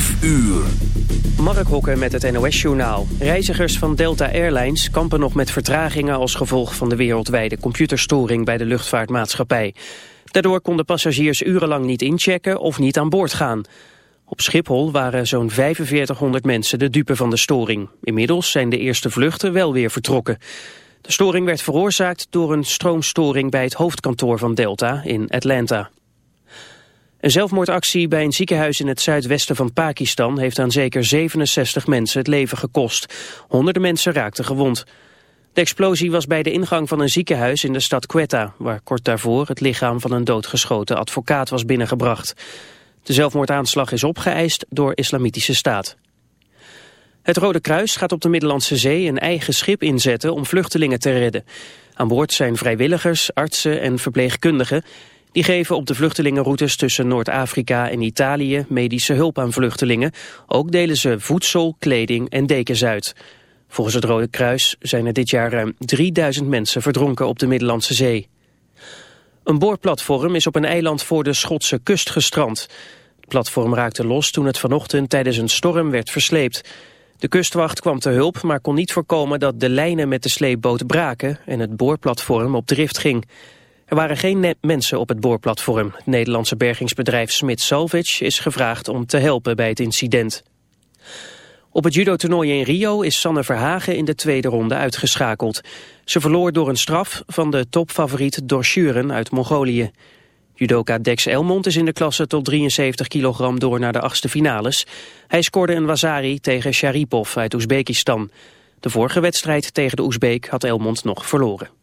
5 uur. Mark Hokken met het NOS-journaal. Reizigers van Delta Airlines kampen nog met vertragingen... als gevolg van de wereldwijde computerstoring bij de luchtvaartmaatschappij. Daardoor konden passagiers urenlang niet inchecken of niet aan boord gaan. Op Schiphol waren zo'n 4500 mensen de dupe van de storing. Inmiddels zijn de eerste vluchten wel weer vertrokken. De storing werd veroorzaakt door een stroomstoring bij het hoofdkantoor van Delta in Atlanta. Een zelfmoordactie bij een ziekenhuis in het zuidwesten van Pakistan heeft aan zeker 67 mensen het leven gekost. Honderden mensen raakten gewond. De explosie was bij de ingang van een ziekenhuis in de stad Quetta, waar kort daarvoor het lichaam van een doodgeschoten advocaat was binnengebracht. De zelfmoordaanslag is opgeëist door Islamitische Staat. Het Rode Kruis gaat op de Middellandse Zee een eigen schip inzetten om vluchtelingen te redden. Aan boord zijn vrijwilligers, artsen en verpleegkundigen die geven op de vluchtelingenroutes tussen Noord-Afrika en Italië medische hulp aan vluchtelingen. Ook delen ze voedsel, kleding en dekens uit. Volgens het Rode Kruis zijn er dit jaar ruim 3000 mensen verdronken op de Middellandse Zee. Een boorplatform is op een eiland voor de Schotse kust gestrand. Het platform raakte los toen het vanochtend tijdens een storm werd versleept. De kustwacht kwam te hulp, maar kon niet voorkomen dat de lijnen met de sleepboot braken en het boorplatform op drift ging. Er waren geen mensen op het boorplatform. Het Nederlandse bergingsbedrijf Smit Salvage is gevraagd om te helpen bij het incident. Op het judo-toernooi in Rio is Sanne Verhagen in de tweede ronde uitgeschakeld. Ze verloor door een straf van de topfavoriet Dorschuren uit Mongolië. Judoka Dex Elmond is in de klasse tot 73 kilogram door naar de achtste finales. Hij scoorde een Wazari tegen Sharipov uit Oezbekistan. De vorige wedstrijd tegen de Oezbeek had Elmond nog verloren.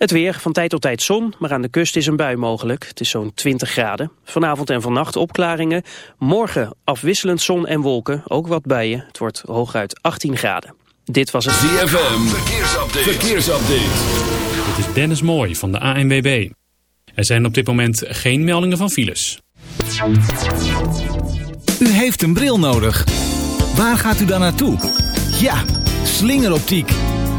Het weer, van tijd tot tijd zon, maar aan de kust is een bui mogelijk. Het is zo'n 20 graden. Vanavond en vannacht opklaringen. Morgen afwisselend zon en wolken, ook wat buien. Het wordt hooguit 18 graden. Dit was het ZFM, verkeersupdate. verkeersupdate. Dit is Dennis Mooij van de ANWB. Er zijn op dit moment geen meldingen van files. U heeft een bril nodig. Waar gaat u dan naartoe? Ja, slingeroptiek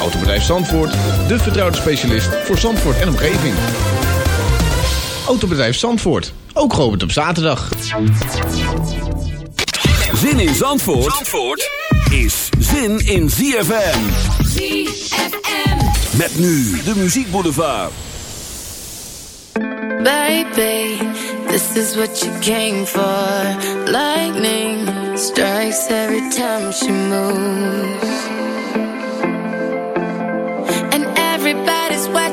Autobedrijf Zandvoort, de vertrouwde specialist voor Zandvoort en omgeving. Autobedrijf Zandvoort, ook geopend op zaterdag. Zin in Zandvoort, Zandvoort is zin in ZFM. ZFM. Met nu de muziekboulevard. Baby, this is what you came for. Lightning strikes every time she moves.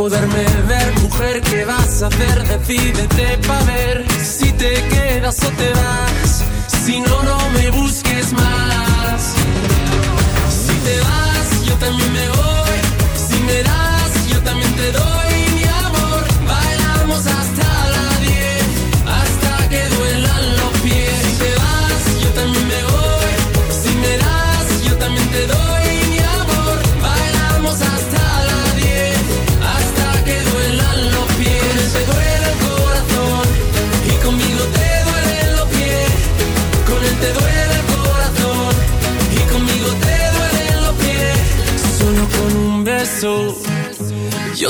poderme ver. Mujer, ¿qué vas a hacer? Decídete pa' ver si te quedas o te vas. Si no, no me busques más.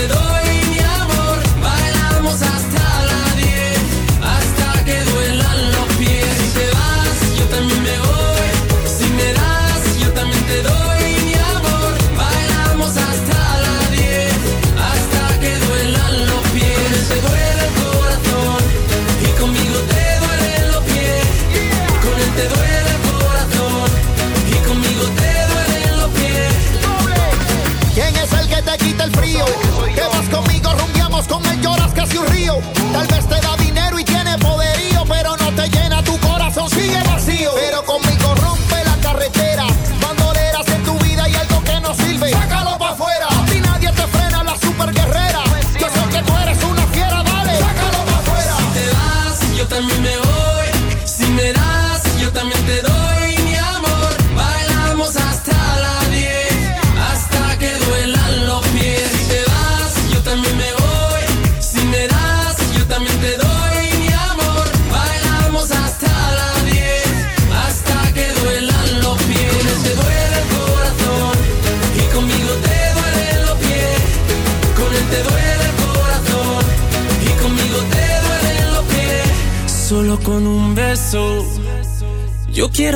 alrededor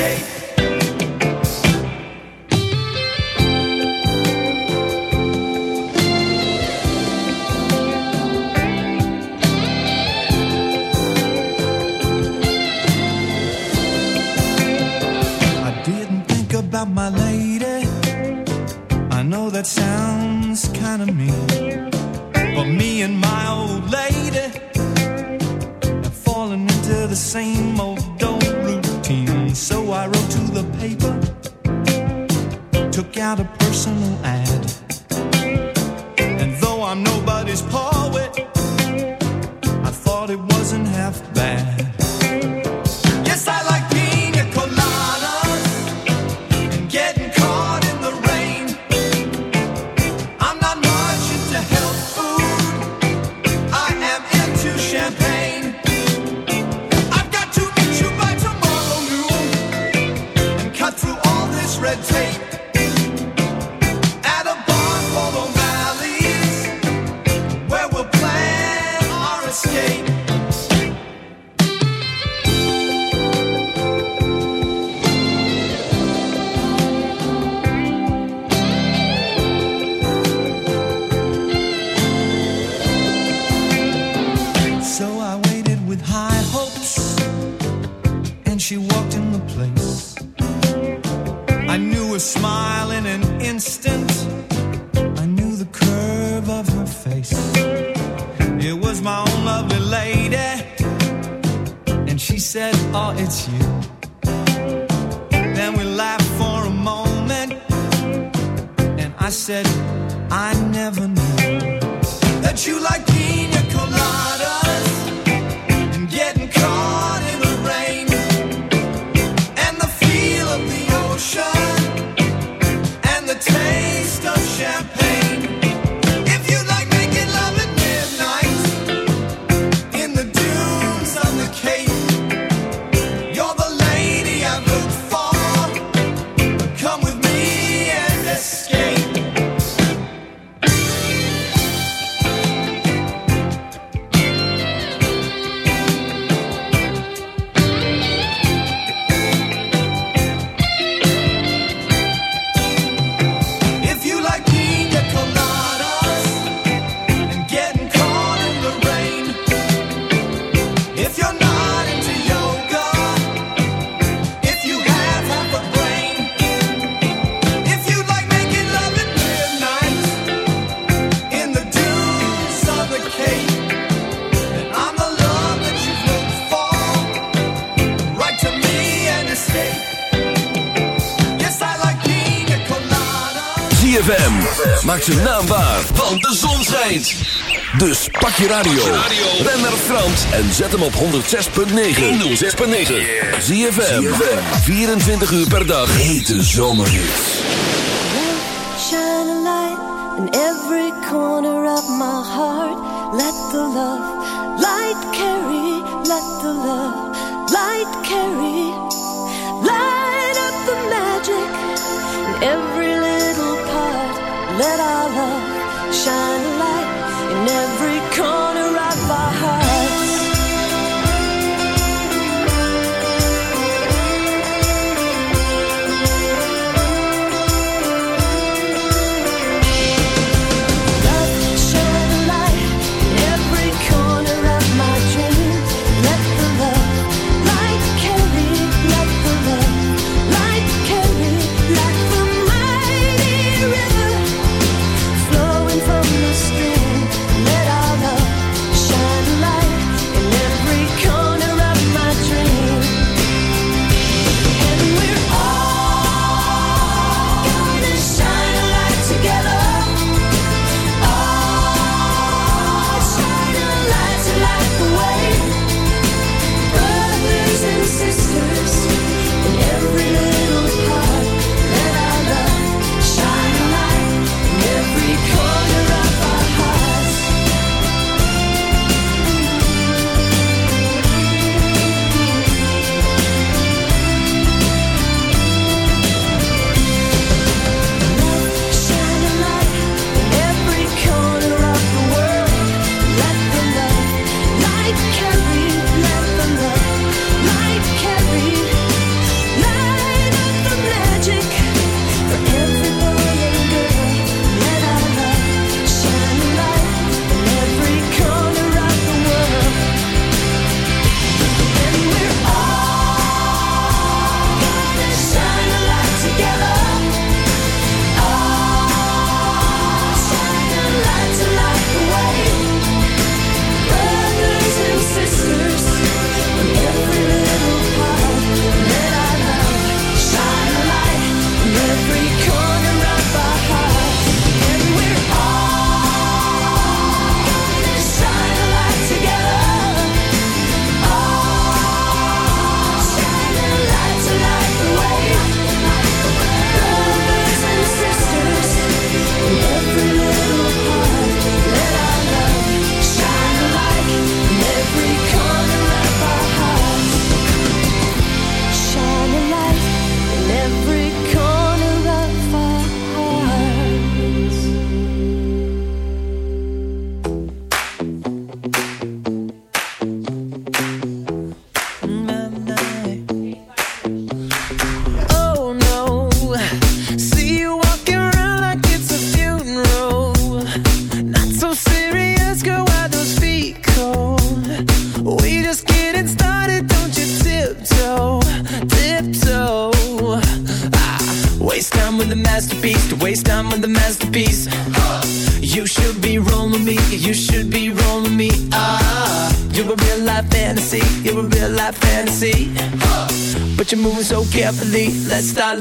day. I said, I never knew that you like me. Maak ze naam waar, want de zon schijnt. Dus pak je radio. Ben naar Frans en zet hem op 106.9. 106.9. Zie je 24 uur per dag. Hete zomerhits. Shine light every corner of my heart. Let the love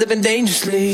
living dangerously.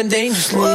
been dangerously.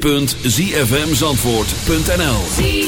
www.zfmzandvoort.nl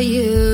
you.